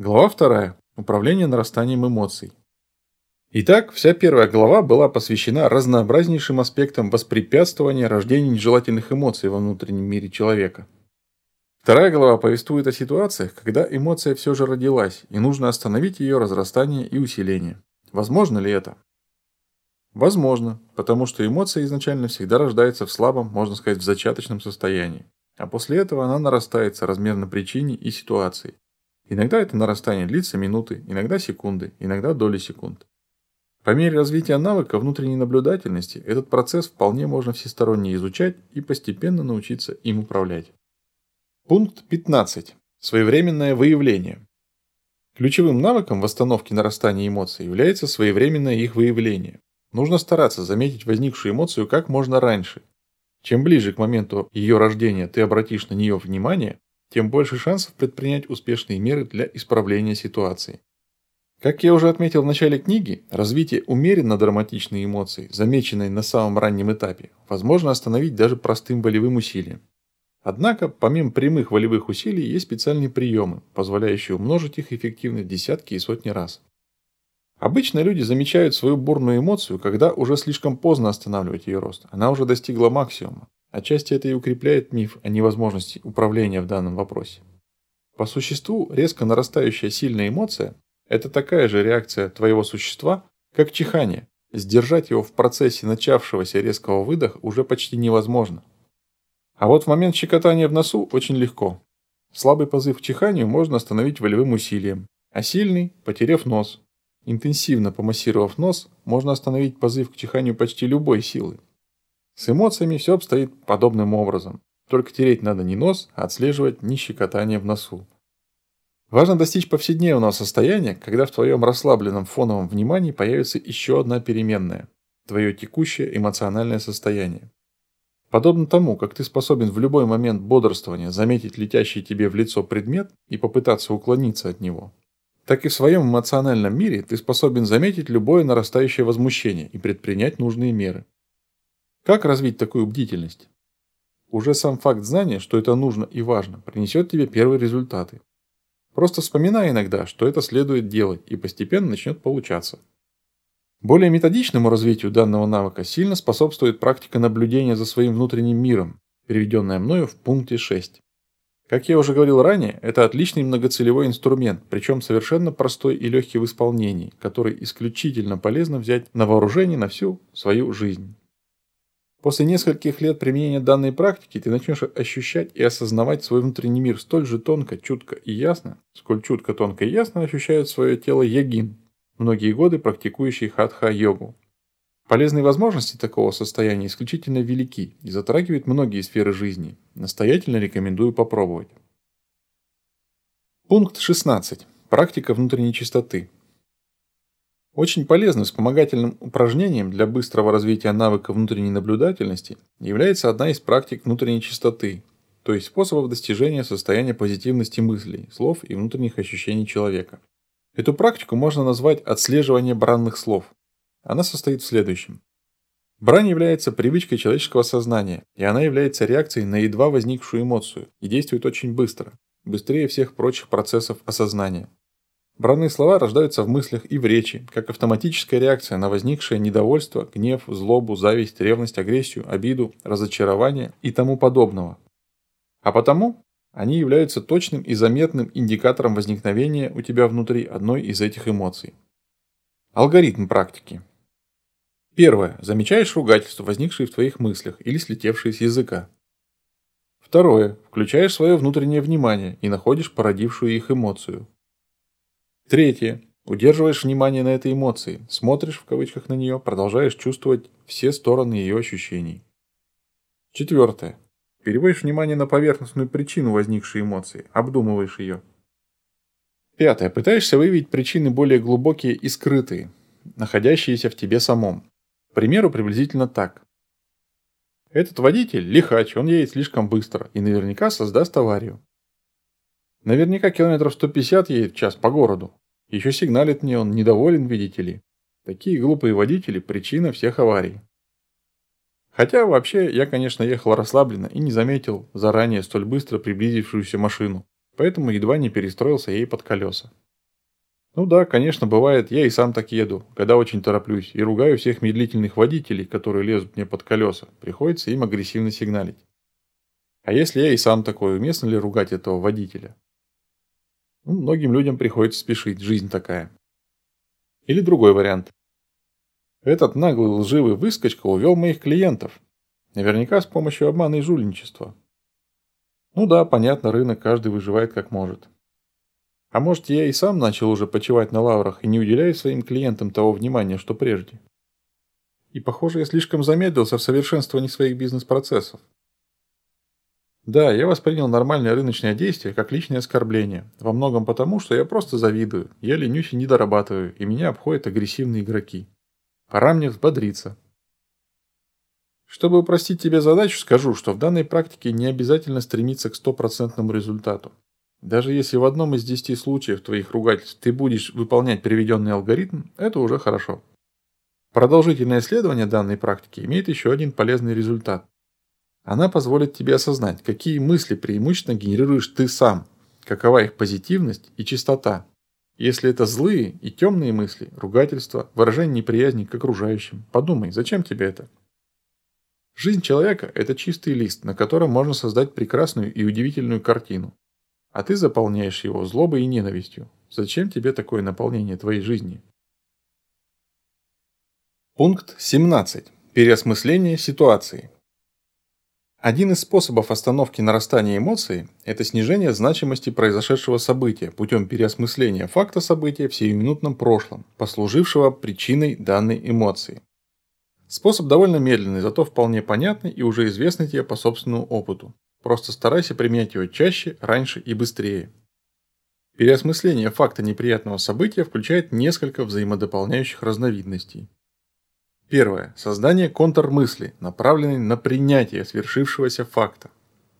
Глава 2. Управление нарастанием эмоций. Итак, вся первая глава была посвящена разнообразнейшим аспектам воспрепятствования рождения нежелательных эмоций во внутреннем мире человека. Вторая глава повествует о ситуациях, когда эмоция все же родилась, и нужно остановить ее разрастание и усиление. Возможно ли это? Возможно, потому что эмоция изначально всегда рождается в слабом, можно сказать, в зачаточном состоянии. А после этого она нарастает соразмерно причине и ситуации. Иногда это нарастание длится минуты, иногда секунды, иногда доли секунд. По мере развития навыка внутренней наблюдательности этот процесс вполне можно всесторонне изучать и постепенно научиться им управлять. Пункт 15. Своевременное выявление. Ключевым навыком восстановки нарастания эмоций является своевременное их выявление. Нужно стараться заметить возникшую эмоцию как можно раньше. Чем ближе к моменту ее рождения ты обратишь на нее внимание, тем больше шансов предпринять успешные меры для исправления ситуации. Как я уже отметил в начале книги, развитие умеренно драматичной эмоции, замеченной на самом раннем этапе, возможно остановить даже простым волевым усилием. Однако, помимо прямых волевых усилий, есть специальные приемы, позволяющие умножить их эффективность десятки и сотни раз. Обычно люди замечают свою бурную эмоцию, когда уже слишком поздно останавливать ее рост. Она уже достигла максимума. Отчасти это и укрепляет миф о невозможности управления в данном вопросе. По существу, резко нарастающая сильная эмоция – это такая же реакция твоего существа, как чихание. Сдержать его в процессе начавшегося резкого выдоха уже почти невозможно. А вот в момент щекотания в носу очень легко. Слабый позыв к чиханию можно остановить волевым усилием, а сильный – потеряв нос. Интенсивно помассировав нос, можно остановить позыв к чиханию почти любой силы. С эмоциями все обстоит подобным образом. Только тереть надо не нос, а отслеживать не щекотание в носу. Важно достичь повседневного состояния, когда в твоем расслабленном фоновом внимании появится еще одна переменная – твое текущее эмоциональное состояние. Подобно тому, как ты способен в любой момент бодрствования заметить летящий тебе в лицо предмет и попытаться уклониться от него, так и в своем эмоциональном мире ты способен заметить любое нарастающее возмущение и предпринять нужные меры. Как развить такую бдительность? Уже сам факт знания, что это нужно и важно, принесет тебе первые результаты. Просто вспоминай иногда, что это следует делать, и постепенно начнет получаться. Более методичному развитию данного навыка сильно способствует практика наблюдения за своим внутренним миром, переведенная мною в пункте 6. Как я уже говорил ранее, это отличный многоцелевой инструмент, причем совершенно простой и легкий в исполнении, который исключительно полезно взять на вооружение на всю свою жизнь. После нескольких лет применения данной практики ты начнешь ощущать и осознавать свой внутренний мир столь же тонко, чутко и ясно, сколь чутко, тонко и ясно ощущает свое тело йогин, многие годы практикующий хатха-йогу. Полезные возможности такого состояния исключительно велики и затрагивают многие сферы жизни. Настоятельно рекомендую попробовать. Пункт 16. Практика внутренней чистоты. Очень полезным вспомогательным упражнением для быстрого развития навыка внутренней наблюдательности является одна из практик внутренней чистоты, то есть способов достижения состояния позитивности мыслей, слов и внутренних ощущений человека. Эту практику можно назвать отслеживание бранных слов. Она состоит в следующем. Брань является привычкой человеческого сознания, и она является реакцией на едва возникшую эмоцию и действует очень быстро, быстрее всех прочих процессов осознания. Бранные слова рождаются в мыслях и в речи, как автоматическая реакция на возникшее недовольство, гнев, злобу, зависть, ревность, агрессию, обиду, разочарование и тому подобного. А потому они являются точным и заметным индикатором возникновения у тебя внутри одной из этих эмоций. Алгоритм практики. Первое. Замечаешь ругательства, возникшие в твоих мыслях или слетевшие с языка. Второе. Включаешь свое внутреннее внимание и находишь породившую их эмоцию. Третье. Удерживаешь внимание на этой эмоции, смотришь в кавычках на нее, продолжаешь чувствовать все стороны ее ощущений. Четвертое. Переводишь внимание на поверхностную причину возникшей эмоции, обдумываешь ее. Пятое. Пытаешься выявить причины более глубокие и скрытые, находящиеся в тебе самом. К примеру, приблизительно так. Этот водитель – лихач, он едет слишком быстро и наверняка создаст аварию. Наверняка километров 150 едет в час по городу. Еще сигналит мне, он недоволен, видите ли. Такие глупые водители – причина всех аварий. Хотя вообще я, конечно, ехал расслабленно и не заметил заранее столь быстро приблизившуюся машину, поэтому едва не перестроился ей под колеса. Ну да, конечно, бывает, я и сам так еду, когда очень тороплюсь, и ругаю всех медлительных водителей, которые лезут мне под колеса. Приходится им агрессивно сигналить. А если я и сам такой, уместно ли ругать этого водителя? Ну, многим людям приходится спешить, жизнь такая. Или другой вариант. Этот наглый лживый выскочка увел моих клиентов. Наверняка с помощью обмана и жульничества. Ну да, понятно, рынок каждый выживает как может. А может, я и сам начал уже почивать на лаврах и не уделяю своим клиентам того внимания, что прежде. И, похоже, я слишком замедлился в совершенствовании своих бизнес-процессов. Да, я воспринял нормальное рыночное действие как личное оскорбление. Во многом потому, что я просто завидую, я ленюсь и не дорабатываю, и меня обходят агрессивные игроки. Пора мне взбодриться. Чтобы упростить тебе задачу, скажу, что в данной практике не обязательно стремиться к стопроцентному результату. Даже если в одном из десяти случаев твоих ругательств ты будешь выполнять приведенный алгоритм, это уже хорошо. Продолжительное исследование данной практики имеет еще один полезный результат. Она позволит тебе осознать, какие мысли преимущественно генерируешь ты сам, какова их позитивность и чистота. Если это злые и темные мысли, ругательства, выражение неприязни к окружающим, подумай, зачем тебе это? Жизнь человека – это чистый лист, на котором можно создать прекрасную и удивительную картину. А ты заполняешь его злобой и ненавистью. Зачем тебе такое наполнение твоей жизни? Пункт 17. Переосмысление ситуации. Один из способов остановки нарастания эмоций – это снижение значимости произошедшего события путем переосмысления факта события в сиюминутном прошлом, послужившего причиной данной эмоции. Способ довольно медленный, зато вполне понятный и уже известный тебе по собственному опыту. Просто старайся применять его чаще, раньше и быстрее. Переосмысление факта неприятного события включает несколько взаимодополняющих разновидностей. Первое. Создание контрмысли, направленной на принятие свершившегося факта.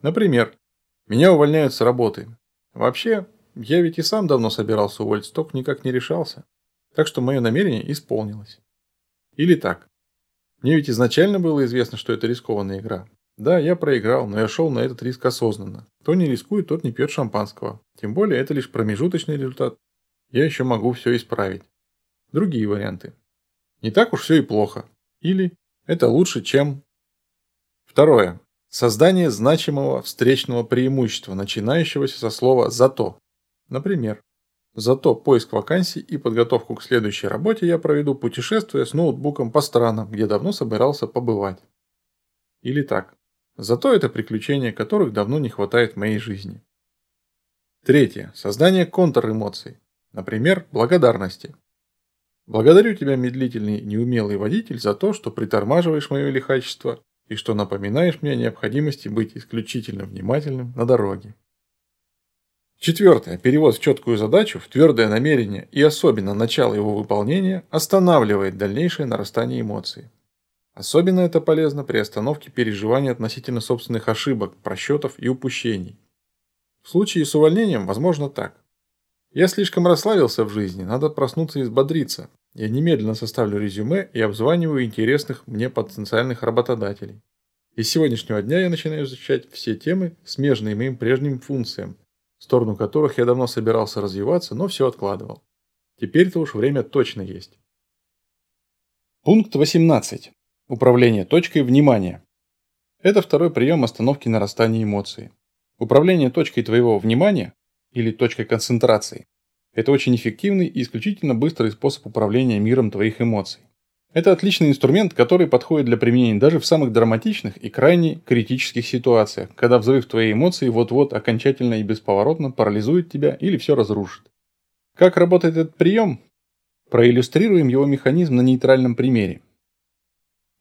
Например, меня увольняют с работы. Вообще, я ведь и сам давно собирался уволиться, только никак не решался. Так что мое намерение исполнилось. Или так. Мне ведь изначально было известно, что это рискованная игра. Да, я проиграл, но я шел на этот риск осознанно. Кто не рискует, тот не пьет шампанского. Тем более это лишь промежуточный результат. Я еще могу все исправить. Другие варианты. Не так уж все и плохо. Или это лучше, чем... Второе. Создание значимого встречного преимущества, начинающегося со слова «зато». Например, Зато поиск вакансий и подготовку к следующей работе я проведу путешествуя с ноутбуком по странам, где давно собирался побывать. Или так. Зато это приключения, которых давно не хватает в моей жизни. Третье. Создание контр-эмоций. Например, благодарности. Благодарю тебя, медлительный, неумелый водитель, за то, что притормаживаешь мое лихачество и что напоминаешь мне о необходимости быть исключительно внимательным на дороге. Четвертое. Перевод в четкую задачу, в твердое намерение и особенно начало его выполнения останавливает дальнейшее нарастание эмоций. Особенно это полезно при остановке переживаний относительно собственных ошибок, просчетов и упущений. В случае с увольнением возможно так. Я слишком расслабился в жизни, надо проснуться и взбодриться. Я немедленно составлю резюме и обзваниваю интересных мне потенциальных работодателей. И с сегодняшнего дня я начинаю изучать все темы, смежные моим прежним функциям, в сторону которых я давно собирался развиваться, но все откладывал. Теперь-то уж время точно есть. Пункт 18. Управление точкой внимания. Это второй прием остановки нарастания эмоций. Управление точкой твоего внимания или точкой концентрации – это очень эффективный и исключительно быстрый способ управления миром твоих эмоций. Это отличный инструмент, который подходит для применения даже в самых драматичных и крайне критических ситуациях, когда взрыв твоей эмоции вот-вот окончательно и бесповоротно парализует тебя или все разрушит. Как работает этот прием? Проиллюстрируем его механизм на нейтральном примере.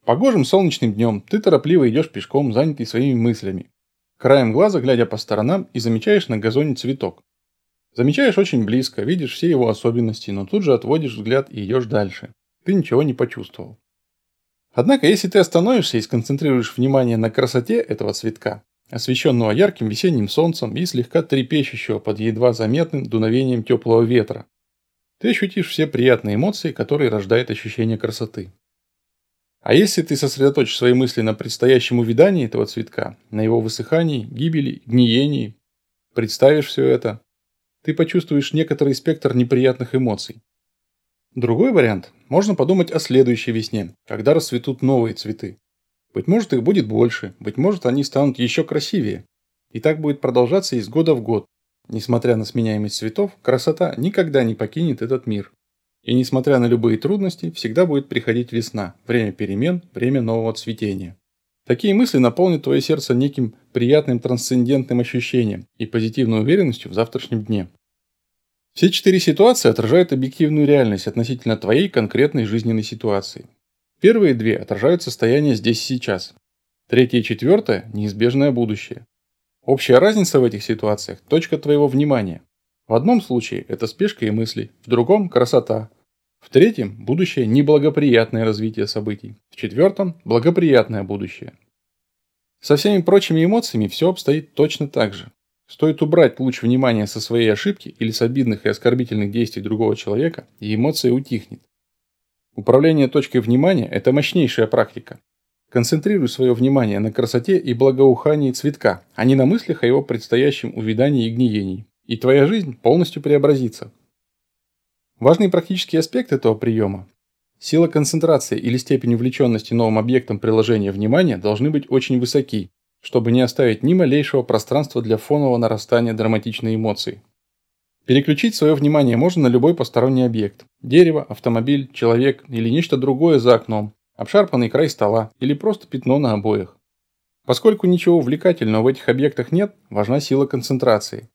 Погожим солнечным днем ты торопливо идешь пешком, занятый своими мыслями. Краем глаза, глядя по сторонам, и замечаешь на газоне цветок. Замечаешь очень близко, видишь все его особенности, но тут же отводишь взгляд и идешь дальше. Ты ничего не почувствовал. Однако, если ты остановишься и сконцентрируешь внимание на красоте этого цветка, освещенного ярким весенним солнцем и слегка трепещущего под едва заметным дуновением теплого ветра, ты ощутишь все приятные эмоции, которые рождает ощущение красоты. А если ты сосредоточишь свои мысли на предстоящем увидании этого цветка, на его высыхании, гибели, гниении, представишь все это, ты почувствуешь некоторый спектр неприятных эмоций. Другой вариант – можно подумать о следующей весне, когда расцветут новые цветы. Быть может их будет больше, быть может они станут еще красивее. И так будет продолжаться из года в год. Несмотря на сменяемость цветов, красота никогда не покинет этот мир. И несмотря на любые трудности, всегда будет приходить весна, время перемен, время нового цветения. Такие мысли наполнят твое сердце неким приятным трансцендентным ощущением и позитивной уверенностью в завтрашнем дне. Все четыре ситуации отражают объективную реальность относительно твоей конкретной жизненной ситуации. Первые две отражают состояние здесь и сейчас. Третья и четвертая – неизбежное будущее. Общая разница в этих ситуациях – точка твоего внимания. В одном случае это спешка и мысли, в другом – красота. В третьем – будущее неблагоприятное развитие событий. В четвертом – благоприятное будущее. Со всеми прочими эмоциями все обстоит точно так же. Стоит убрать луч внимания со своей ошибки или с обидных и оскорбительных действий другого человека, и эмоция утихнет. Управление точкой внимания – это мощнейшая практика. Концентрируй свое внимание на красоте и благоухании цветка, а не на мыслях о его предстоящем увядании и гниении. И твоя жизнь полностью преобразится. Важный практический аспект этого приема – сила концентрации или степень увлеченности новым объектом приложения внимания должны быть очень высоки, чтобы не оставить ни малейшего пространства для фонового нарастания драматичной эмоции. Переключить свое внимание можно на любой посторонний объект – дерево, автомобиль, человек или нечто другое за окном, обшарпанный край стола или просто пятно на обоях. Поскольку ничего увлекательного в этих объектах нет, важна сила концентрации.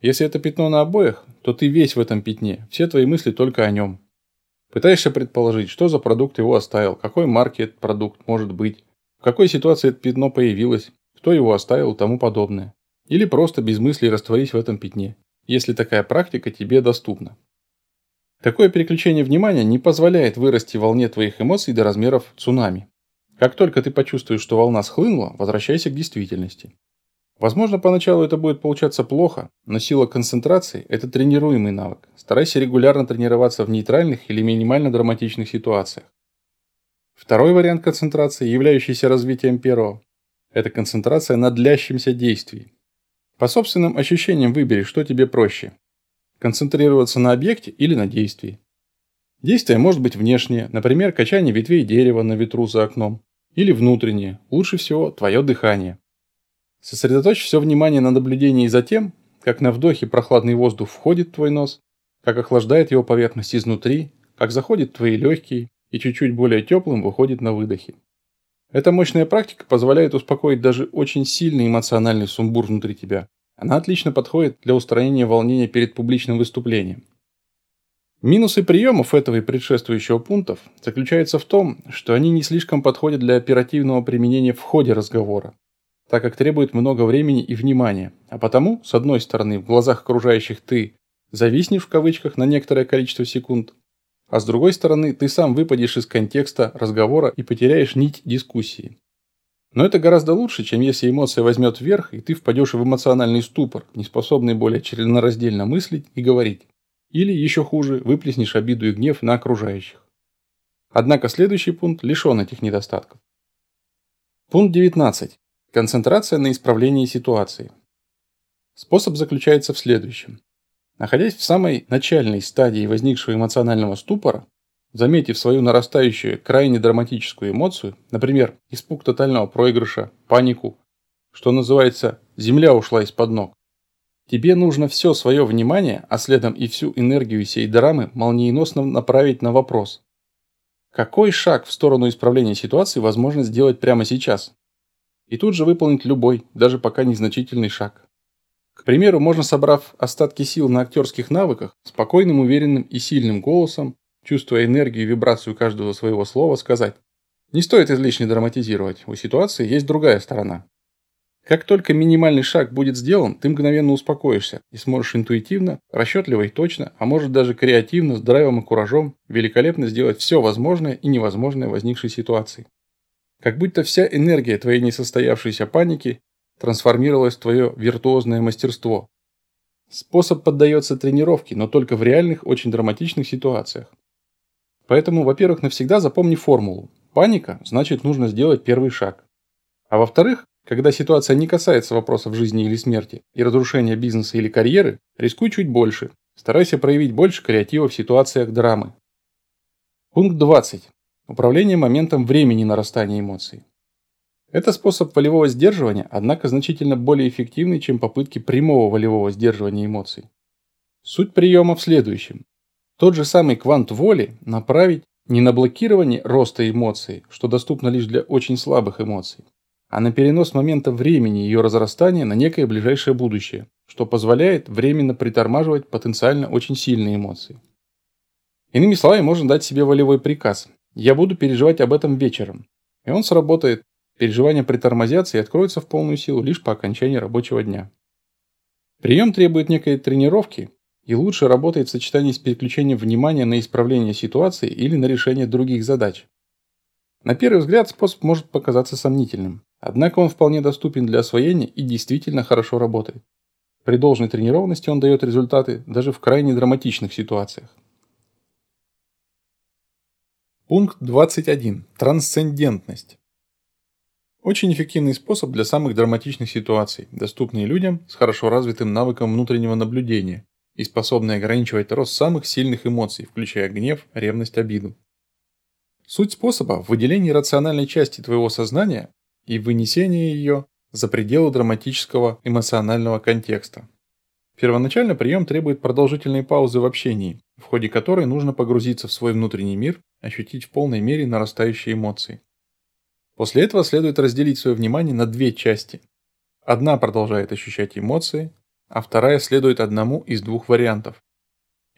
Если это пятно на обоях, то ты весь в этом пятне, все твои мысли только о нем. Пытаешься предположить, что за продукт его оставил, какой марки этот продукт может быть, какой ситуации это пятно появилось, кто его оставил и тому подобное. Или просто без мыслей растворись в этом пятне, если такая практика тебе доступна. Такое переключение внимания не позволяет вырасти волне твоих эмоций до размеров цунами. Как только ты почувствуешь, что волна схлынула, возвращайся к действительности. Возможно, поначалу это будет получаться плохо, но сила концентрации – это тренируемый навык. Старайся регулярно тренироваться в нейтральных или минимально драматичных ситуациях. Второй вариант концентрации, являющийся развитием первого, это концентрация на длящемся действии. По собственным ощущениям выбери, что тебе проще. Концентрироваться на объекте или на действии. Действие может быть внешнее, например, качание ветвей дерева на ветру за окном. Или внутреннее, лучше всего твое дыхание. Сосредоточь все внимание на наблюдении за тем, как на вдохе прохладный воздух входит в твой нос, как охлаждает его поверхность изнутри, как заходит в твои легкие, и чуть-чуть более теплым выходит на выдохе. Эта мощная практика позволяет успокоить даже очень сильный эмоциональный сумбур внутри тебя. Она отлично подходит для устранения волнения перед публичным выступлением. Минусы приемов этого и предшествующего пунктов заключаются в том, что они не слишком подходят для оперативного применения в ходе разговора, так как требуют много времени и внимания, а потому, с одной стороны, в глазах окружающих ты «зависнешь» в кавычках на некоторое количество секунд, а с другой стороны, ты сам выпадешь из контекста разговора и потеряешь нить дискуссии. Но это гораздо лучше, чем если эмоция возьмет вверх, и ты впадешь в эмоциональный ступор, не способный более членораздельно мыслить и говорить. Или, еще хуже, выплеснешь обиду и гнев на окружающих. Однако следующий пункт лишен этих недостатков. Пункт 19. Концентрация на исправлении ситуации. Способ заключается в следующем. Находясь в самой начальной стадии возникшего эмоционального ступора, заметив свою нарастающую, крайне драматическую эмоцию, например, испуг тотального проигрыша, панику, что называется «земля ушла из-под ног», тебе нужно все свое внимание, а следом и всю энергию сей драмы молниеносно направить на вопрос. Какой шаг в сторону исправления ситуации возможно сделать прямо сейчас? И тут же выполнить любой, даже пока незначительный шаг. К примеру, можно, собрав остатки сил на актерских навыках, спокойным, уверенным и сильным голосом, чувствуя энергию и вибрацию каждого своего слова, сказать «Не стоит излишне драматизировать, у ситуации есть другая сторона». Как только минимальный шаг будет сделан, ты мгновенно успокоишься и сможешь интуитивно, расчетливо и точно, а может даже креативно, с драйвом и куражом, великолепно сделать все возможное и невозможное в возникшей ситуации. Как будто вся энергия твоей несостоявшейся паники трансформировалось в твое виртуозное мастерство. Способ поддается тренировке, но только в реальных, очень драматичных ситуациях. Поэтому, во-первых, навсегда запомни формулу. Паника – значит нужно сделать первый шаг. А во-вторых, Когда ситуация не касается вопросов жизни или смерти и разрушения бизнеса или карьеры, рискуй чуть больше. Старайся проявить больше креатива в ситуациях драмы. Пункт 20. Управление моментом времени нарастания эмоций. Это способ волевого сдерживания, однако значительно более эффективный, чем попытки прямого волевого сдерживания эмоций. Суть приема в следующем. Тот же самый квант воли направить не на блокирование роста эмоций, что доступно лишь для очень слабых эмоций, а на перенос момента времени ее разрастания на некое ближайшее будущее, что позволяет временно притормаживать потенциально очень сильные эмоции. Иными словами, можно дать себе волевой приказ. Я буду переживать об этом вечером. И он сработает. Переживания притормозятся и откроются в полную силу лишь по окончании рабочего дня. Прием требует некой тренировки и лучше работает в сочетании с переключением внимания на исправление ситуации или на решение других задач. На первый взгляд способ может показаться сомнительным, однако он вполне доступен для освоения и действительно хорошо работает. При должной тренированности он дает результаты даже в крайне драматичных ситуациях. Пункт 21. Трансцендентность. Очень эффективный способ для самых драматичных ситуаций, доступный людям с хорошо развитым навыком внутреннего наблюдения и способный ограничивать рост самых сильных эмоций, включая гнев, ревность, обиду. Суть способа в выделении рациональной части твоего сознания и вынесении ее за пределы драматического эмоционального контекста. Первоначально прием требует продолжительной паузы в общении, в ходе которой нужно погрузиться в свой внутренний мир ощутить в полной мере нарастающие эмоции. После этого следует разделить свое внимание на две части. Одна продолжает ощущать эмоции, а вторая следует одному из двух вариантов.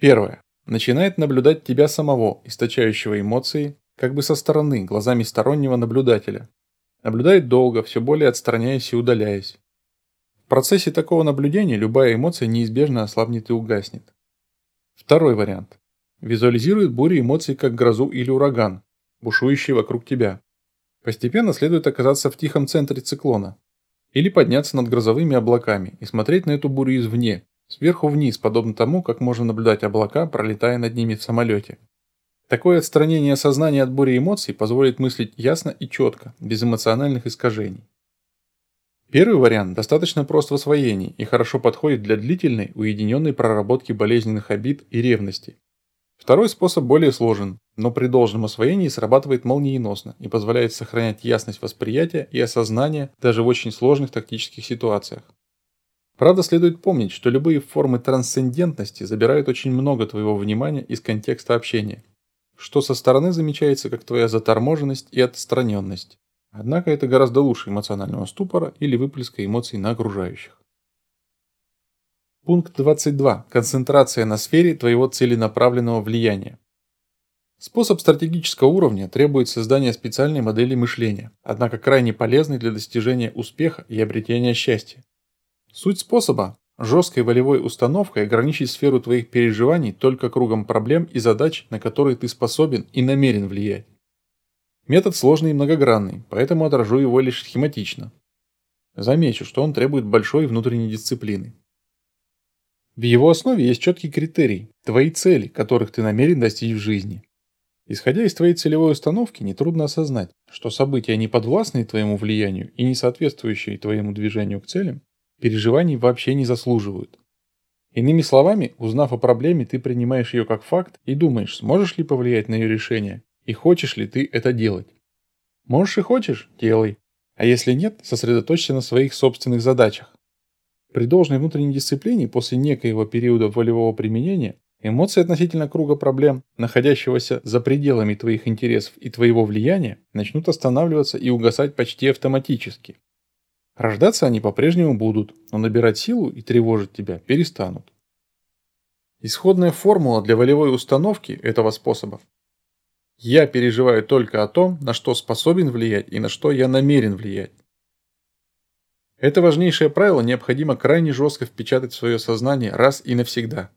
Первая. Начинает наблюдать тебя самого, источающего эмоции, как бы со стороны, глазами стороннего наблюдателя. Наблюдает долго, все более отстраняясь и удаляясь. В процессе такого наблюдения любая эмоция неизбежно ослабнет и угаснет. Второй вариант. Визуализирует бури эмоций как грозу или ураган, бушующий вокруг тебя. Постепенно следует оказаться в тихом центре циклона. Или подняться над грозовыми облаками и смотреть на эту бурю извне, сверху вниз, подобно тому, как можно наблюдать облака, пролетая над ними в самолете. Такое отстранение сознания от бури эмоций позволит мыслить ясно и четко, без эмоциональных искажений. Первый вариант достаточно прост в освоении и хорошо подходит для длительной, уединенной проработки болезненных обид и ревности, Второй способ более сложен, но при должном освоении срабатывает молниеносно и позволяет сохранять ясность восприятия и осознания даже в очень сложных тактических ситуациях. Правда, следует помнить, что любые формы трансцендентности забирают очень много твоего внимания из контекста общения, что со стороны замечается как твоя заторможенность и отстраненность. Однако это гораздо лучше эмоционального ступора или выплеска эмоций на окружающих. Пункт 22. Концентрация на сфере твоего целенаправленного влияния. Способ стратегического уровня требует создания специальной модели мышления, однако крайне полезный для достижения успеха и обретения счастья. Суть способа – жесткой волевой установкой ограничить сферу твоих переживаний только кругом проблем и задач, на которые ты способен и намерен влиять. Метод сложный и многогранный, поэтому отражу его лишь схематично. Замечу, что он требует большой внутренней дисциплины. В его основе есть четкий критерий – твои цели, которых ты намерен достичь в жизни. Исходя из твоей целевой установки, нетрудно осознать, что события, не подвластные твоему влиянию и не соответствующие твоему движению к целям, переживаний вообще не заслуживают. Иными словами, узнав о проблеме, ты принимаешь ее как факт и думаешь, сможешь ли повлиять на ее решение и хочешь ли ты это делать. Можешь и хочешь – делай. А если нет, сосредоточься на своих собственных задачах. При должной внутренней дисциплине после некоего периода волевого применения эмоции относительно круга проблем, находящегося за пределами твоих интересов и твоего влияния, начнут останавливаться и угасать почти автоматически. Рождаться они по-прежнему будут, но набирать силу и тревожить тебя перестанут. Исходная формула для волевой установки этого способа. Я переживаю только о том, на что способен влиять и на что я намерен влиять. Это важнейшее правило необходимо крайне жестко впечатать в свое сознание раз и навсегда.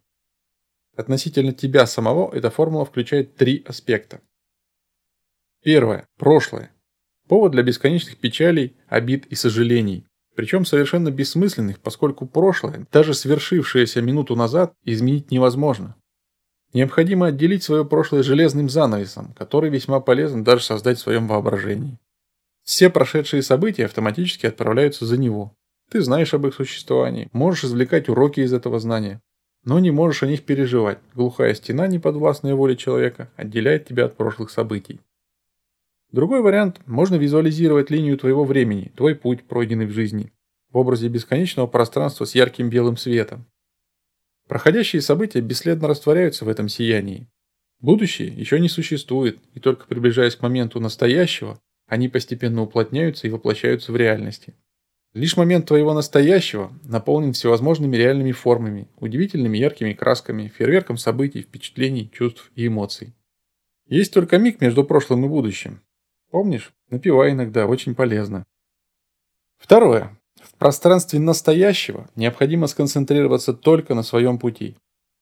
Относительно тебя самого эта формула включает три аспекта. Первое. Прошлое. Повод для бесконечных печалей, обид и сожалений. Причем совершенно бессмысленных, поскольку прошлое, даже свершившееся минуту назад, изменить невозможно. Необходимо отделить свое прошлое железным занавесом, который весьма полезен даже создать в своем воображении. Все прошедшие события автоматически отправляются за него. Ты знаешь об их существовании, можешь извлекать уроки из этого знания, но не можешь о них переживать. Глухая стена, неподвластная воле человека, отделяет тебя от прошлых событий. Другой вариант – можно визуализировать линию твоего времени, твой путь, пройденный в жизни, в образе бесконечного пространства с ярким белым светом. Проходящие события бесследно растворяются в этом сиянии. Будущее еще не существует, и только приближаясь к моменту настоящего, они постепенно уплотняются и воплощаются в реальности. Лишь момент твоего настоящего наполнен всевозможными реальными формами, удивительными яркими красками, фейерверком событий, впечатлений, чувств и эмоций. Есть только миг между прошлым и будущим, Помнишь? Напивай иногда, очень полезно. Второе. В пространстве настоящего необходимо сконцентрироваться только на своем пути.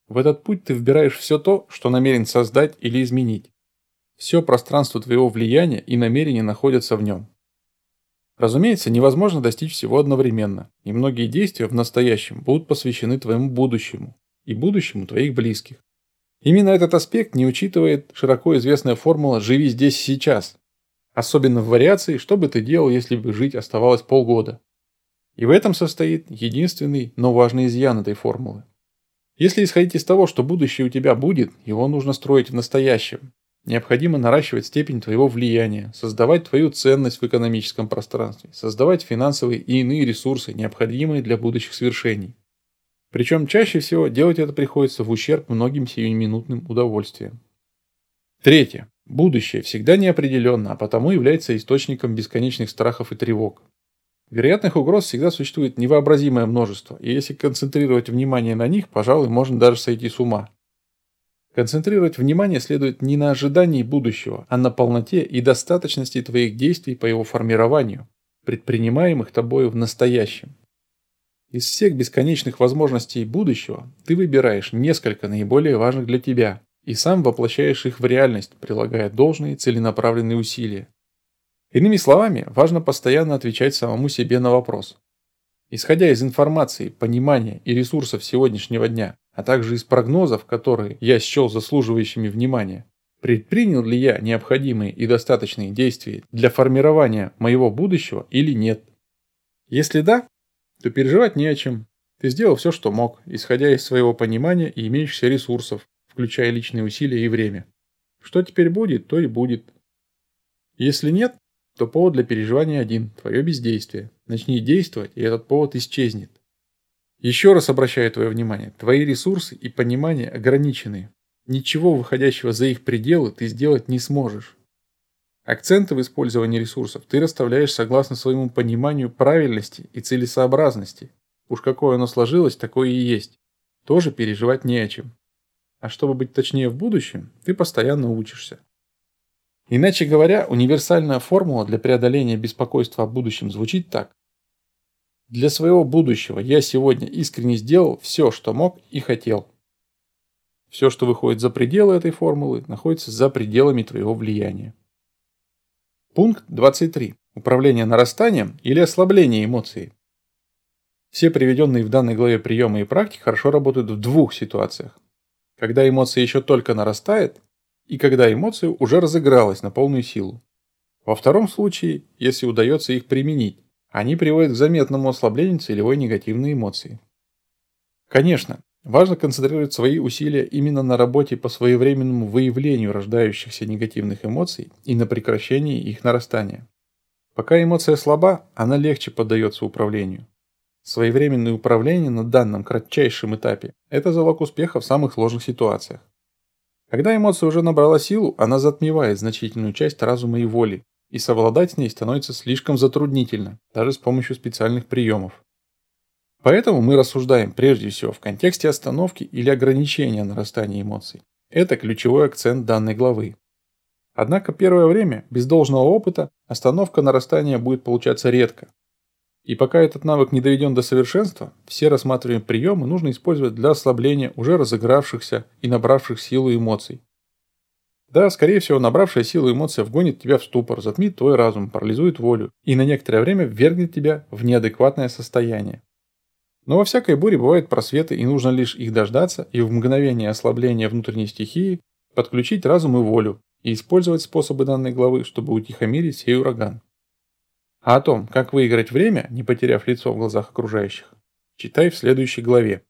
В этот путь ты вбираешь все то, что намерен создать или изменить. Все пространство твоего влияния и намерения находятся в нем. Разумеется, невозможно достичь всего одновременно, и многие действия в настоящем будут посвящены твоему будущему и будущему твоих близких. Именно этот аспект не учитывает широко известная формула «живи здесь сейчас», Особенно в вариации «что бы ты делал, если бы жить оставалось полгода?». И в этом состоит единственный, но важный изъян этой формулы. Если исходить из того, что будущее у тебя будет, его нужно строить в настоящем. Необходимо наращивать степень твоего влияния, создавать твою ценность в экономическом пространстве, создавать финансовые и иные ресурсы, необходимые для будущих свершений. Причем чаще всего делать это приходится в ущерб многим сиюминутным удовольствиям. Третье. Будущее всегда неопределенно, а потому является источником бесконечных страхов и тревог. Вероятных угроз всегда существует невообразимое множество, и если концентрировать внимание на них, пожалуй, можно даже сойти с ума. Концентрировать внимание следует не на ожидании будущего, а на полноте и достаточности твоих действий по его формированию, предпринимаемых тобою в настоящем. Из всех бесконечных возможностей будущего ты выбираешь несколько наиболее важных для тебя, и сам воплощаешь их в реальность, прилагая должные целенаправленные усилия. Иными словами, важно постоянно отвечать самому себе на вопрос. Исходя из информации, понимания и ресурсов сегодняшнего дня, а также из прогнозов, которые я счел заслуживающими внимания, предпринял ли я необходимые и достаточные действия для формирования моего будущего или нет. Если да, то переживать не о чем. Ты сделал все, что мог, исходя из своего понимания и имеющихся ресурсов, включая личные усилия и время. Что теперь будет, то и будет. Если нет, то повод для переживания один – твое бездействие. Начни действовать, и этот повод исчезнет. Еще раз обращаю твое внимание, твои ресурсы и понимание ограничены. Ничего выходящего за их пределы ты сделать не сможешь. Акценты в использовании ресурсов ты расставляешь согласно своему пониманию правильности и целесообразности. Уж какое оно сложилось, такое и есть. Тоже переживать не о чем. А чтобы быть точнее в будущем, ты постоянно учишься. Иначе говоря, универсальная формула для преодоления беспокойства о будущем звучит так. Для своего будущего я сегодня искренне сделал все, что мог и хотел. Все, что выходит за пределы этой формулы, находится за пределами твоего влияния. Пункт 23. Управление нарастанием или ослабление эмоций. Все приведенные в данной главе приемы и практики хорошо работают в двух ситуациях когда эмоция еще только нарастает, и когда эмоция уже разыгралась на полную силу. Во втором случае, если удается их применить, они приводят к заметному ослаблению целевой негативной эмоции. Конечно, важно концентрировать свои усилия именно на работе по своевременному выявлению рождающихся негативных эмоций и на прекращении их нарастания. Пока эмоция слаба, она легче поддается управлению. Своевременное управление на данном кратчайшем этапе – это залог успеха в самых сложных ситуациях. Когда эмоция уже набрала силу, она затмевает значительную часть разума и воли, и совладать с ней становится слишком затруднительно, даже с помощью специальных приемов. Поэтому мы рассуждаем прежде всего в контексте остановки или ограничения нарастания эмоций. Это ключевой акцент данной главы. Однако первое время, без должного опыта, остановка нарастания будет получаться редко, и пока этот навык не доведен до совершенства, все рассматриваемые приемы нужно использовать для ослабления уже разыгравшихся и набравших силу эмоций. Да, скорее всего, набравшая силу эмоция вгонит тебя в ступор, затмит твой разум, парализует волю и на некоторое время ввергнет тебя в неадекватное состояние. Но во всякой буре бывают просветы, и нужно лишь их дождаться и в мгновение ослабления внутренней стихии подключить разум и волю и использовать способы данной главы, чтобы утихомирить сей ураган. А о том, как выиграть время, не потеряв лицо в глазах окружающих, читай в следующей главе.